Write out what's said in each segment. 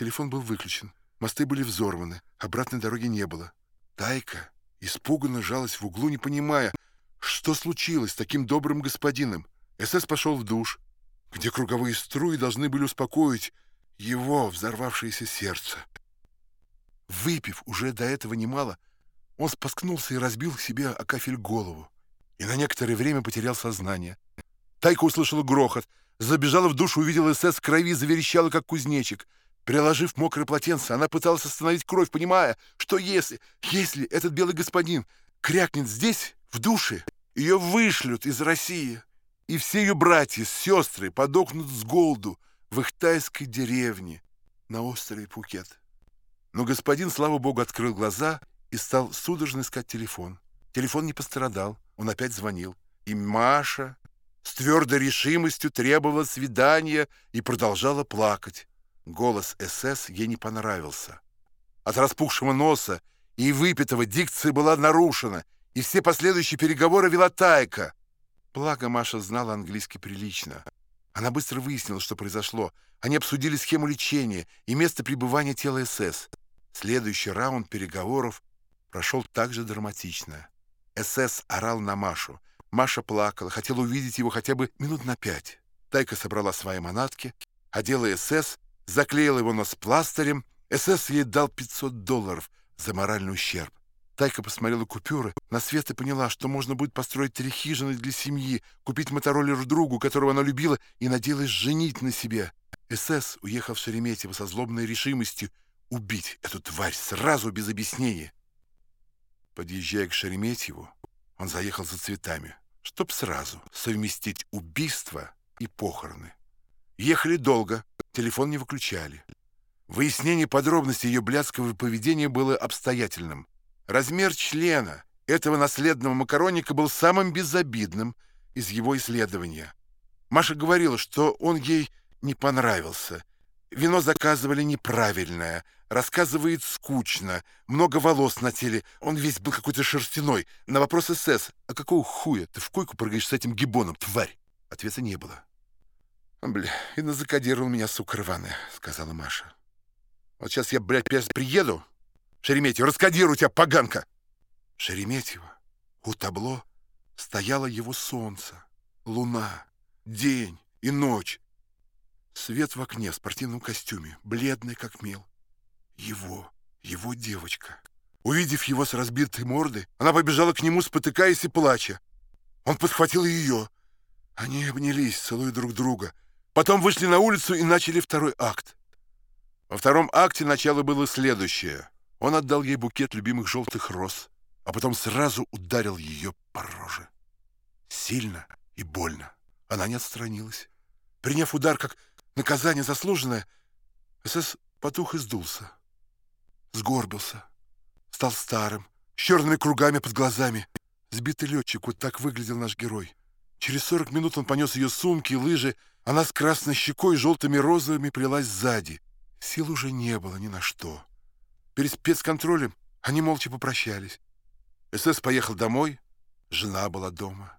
Телефон был выключен. Мосты были взорваны. Обратной дороги не было. Тайка испуганно жалась в углу, не понимая, что случилось с таким добрым господином. СС пошел в душ, где круговые струи должны были успокоить его взорвавшееся сердце. Выпив уже до этого немало, он споткнулся и разбил себе о кафель голову, и на некоторое время потерял сознание. Тайка услышала грохот, забежала в душ, увидела СС в крови, заверещала, как кузнечик — Приложив мокрое полотенце, она пыталась остановить кровь, понимая, что если, если этот белый господин крякнет здесь, в душе, ее вышлют из России, и все ее братья, сестры подохнут с голоду в их тайской деревне на острове Пукет. Но господин, слава богу, открыл глаза и стал судорожно искать телефон. Телефон не пострадал, он опять звонил. И Маша с твердой решимостью требовала свидания и продолжала плакать. Голос СС ей не понравился. От распухшего носа и выпитого дикция была нарушена, и все последующие переговоры вела Тайка. Благо Маша знала английский прилично. Она быстро выяснила, что произошло. Они обсудили схему лечения и место пребывания тела СС. Следующий раунд переговоров прошел так же драматично. СС орал на Машу. Маша плакала, хотела увидеть его хотя бы минут на пять. Тайка собрала свои манатки, одела СС заклеил его нос пластырем. СС ей дал 500 долларов за моральный ущерб. Тайка посмотрела купюры на свет и поняла, что можно будет построить три хижины для семьи, купить мотороллер другу, которого она любила, и надеялась женить на себе. СС уехал в Шереметьево со злобной решимостью убить эту тварь сразу, без объяснения. Подъезжая к Шереметьеву, он заехал за цветами, чтоб сразу совместить убийство и похороны. Ехали долго, телефон не выключали. Выяснение подробностей ее блядского поведения было обстоятельным. Размер члена этого наследного макароника был самым безобидным из его исследования. Маша говорила, что он ей не понравился. Вино заказывали неправильное, рассказывает скучно, много волос на теле, он весь был какой-то шерстяной. На вопрос СС, а какого хуя ты в койку прыгаешь с этим гибоном, тварь? Ответа не было. «Бля, и назакодировал меня, сука рваная», — сказала Маша. «Вот сейчас я, блядь, приеду, Шереметьево, раскодирую тебя, поганка!» Шереметьево, у табло стояло его солнце, луна, день и ночь. Свет в окне в спортивном костюме, бледный как мел. Его, его девочка. Увидев его с разбитой мордой, она побежала к нему, спотыкаясь и плача. Он подхватил ее. Они обнялись, целуя друг друга — Потом вышли на улицу и начали второй акт. Во втором акте начало было следующее. Он отдал ей букет любимых желтых роз, а потом сразу ударил ее по роже. Сильно и больно. Она не отстранилась. Приняв удар как наказание заслуженное, СС потух и сдулся. Сгорбился. Стал старым, с черными кругами под глазами. Сбитый летчик, вот так выглядел наш герой. Через 40 минут он понес ее сумки и лыжи. Она с красной щекой и желтыми розовыми плелась сзади. Сил уже не было ни на что. Перед спецконтролем они молча попрощались. СС поехал домой, жена была дома.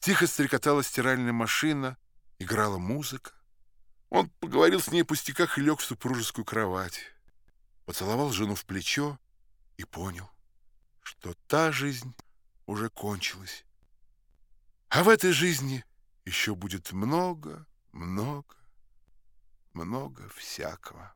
Тихо стрекотала стиральная машина, играла музыка. Он поговорил с ней о пустяках и лег в супружескую кровать. Поцеловал жену в плечо и понял, что та жизнь уже кончилась. А в этой жизни еще будет много, много, много всякого.